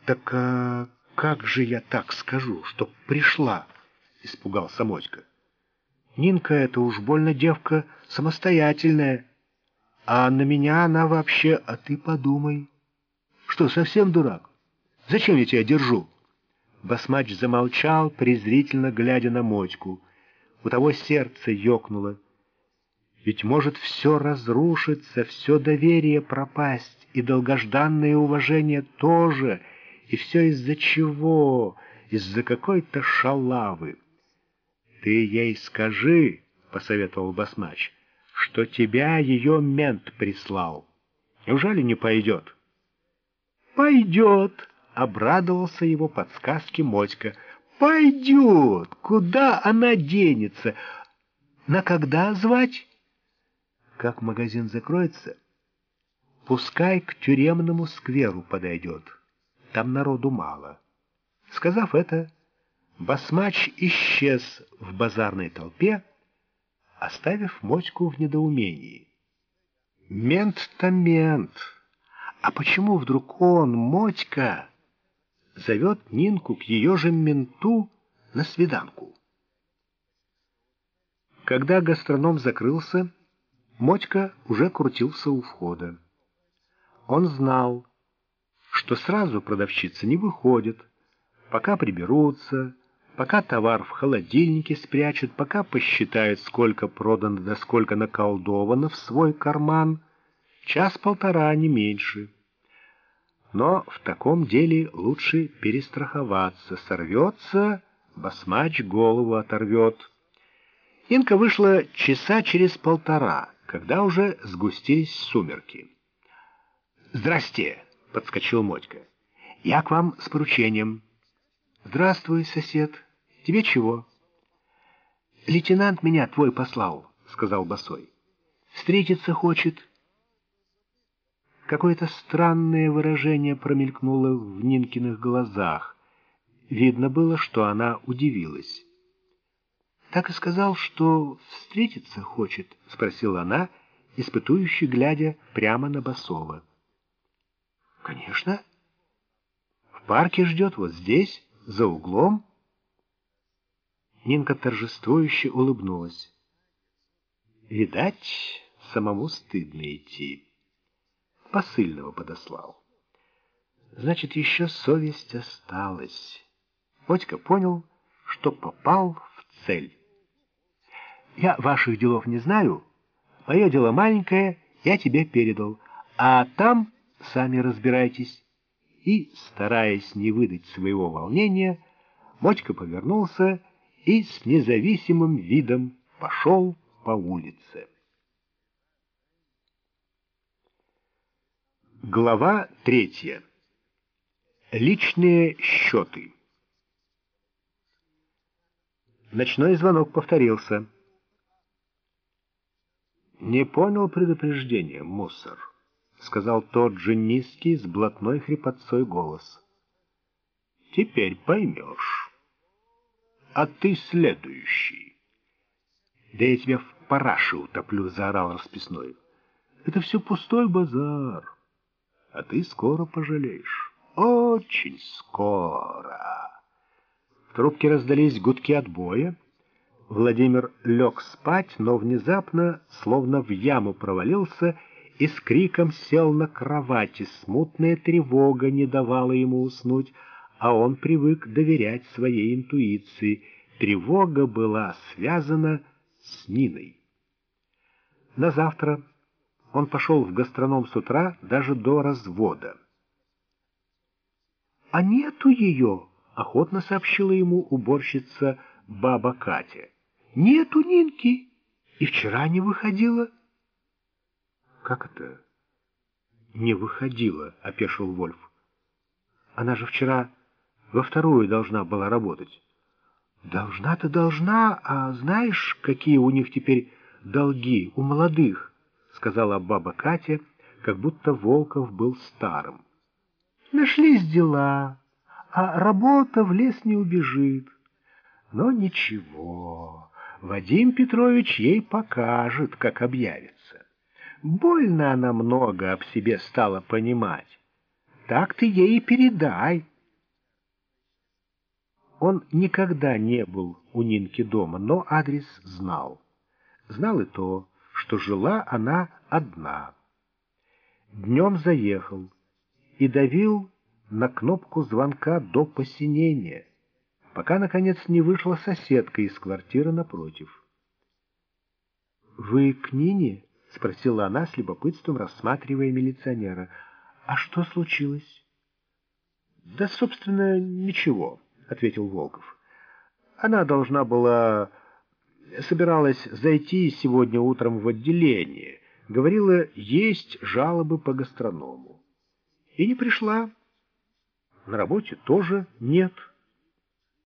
Так а как же я так скажу, чтоб пришла? — испугался Мотька. Нинка эта уж больно девка самостоятельная, а на меня она вообще, а ты подумай. Что, совсем дурак? Зачем я тебя держу?» Басмач замолчал, презрительно глядя на Мотьку. У того сердце ёкнуло. Ведь может все разрушиться, все доверие пропасть, и долгожданное уважение тоже, и все из-за чего? Из-за какой-то шалавы. «Ты ей скажи», — посоветовал Басмач, — «что тебя ее мент прислал. Неужели не пойдет?» «Пойдет!» — обрадовался его подсказке Мотька. «Пойдет! Куда она денется? На когда звать?» «Как магазин закроется, пускай к тюремному скверу подойдет. Там народу мало». Сказав это, басмач исчез в базарной толпе, оставив Мотьку в недоумении. «Мент-то мент!» А почему вдруг он, Мотька, зовет Нинку к ее же менту на свиданку? Когда гастроном закрылся, Мотька уже крутился у входа. Он знал, что сразу продавщица не выходит, пока приберутся, пока товар в холодильнике спрячут, пока посчитают, сколько продано да сколько наколдовано в свой карман — Час-полтора, не меньше. Но в таком деле лучше перестраховаться. Сорвется, басмач голову оторвет. Инка вышла часа через полтора, когда уже сгустились сумерки. «Здрасте!» — подскочил Мотька. «Я к вам с поручением». «Здравствуй, сосед. Тебе чего?» «Лейтенант меня твой послал», — сказал Босой. «Встретиться хочет». Какое-то странное выражение промелькнуло в Нинкиных глазах. Видно было, что она удивилась. «Так и сказал, что встретиться хочет?» — спросила она, испытующе глядя прямо на Басова. «Конечно. В парке ждет вот здесь, за углом». Нинка торжествующе улыбнулась. «Видать, самому стыдно идти» посыльного подослал. Значит, еще совесть осталась. Мотька понял, что попал в цель. Я ваших делов не знаю. Мое дело маленькое, я тебе передал. А там сами разбирайтесь. И, стараясь не выдать своего волнения, Мотька повернулся и с независимым видом пошел по улице. Глава третья. Личные счеты. Ночной звонок повторился. «Не понял предупреждения, мусор», — сказал тот же низкий с блатной хрипотцой голос. «Теперь поймешь. А ты следующий». «Да я тебя в параше утоплю», — заорал расписной. «Это все пустой базар» а ты скоро пожалеешь. Очень скоро. В трубке раздались гудки отбоя. Владимир лег спать, но внезапно, словно в яму провалился, и с криком сел на кровати. Смутная тревога не давала ему уснуть, а он привык доверять своей интуиции. Тревога была связана с Ниной. На завтра он пошел в гастроном с утра даже до развода. «А нету ее!» — охотно сообщила ему уборщица баба Катя. «Нету Нинки! И вчера не выходила!» «Как это?» «Не выходила», — опешил Вольф. «Она же вчера во вторую должна была работать». «Должна-то должна, а знаешь, какие у них теперь долги у молодых?» Сказала баба Катя, как будто Волков был старым. Нашлись дела, а работа в лес не убежит. Но ничего, Вадим Петрович ей покажет, как объявится. Больно она много об себе стала понимать. Так ты ей и передай. Он никогда не был у Нинки дома, но адрес знал. Знал и то, что жила она одна. Днем заехал и давил на кнопку звонка до посинения, пока, наконец, не вышла соседка из квартиры напротив. «Вы к Нине?» — спросила она с любопытством, рассматривая милиционера. «А что случилось?» «Да, собственно, ничего», — ответил Волков. «Она должна была собиралась зайти сегодня утром в отделение. Говорила, есть жалобы по гастроному. И не пришла. На работе тоже нет.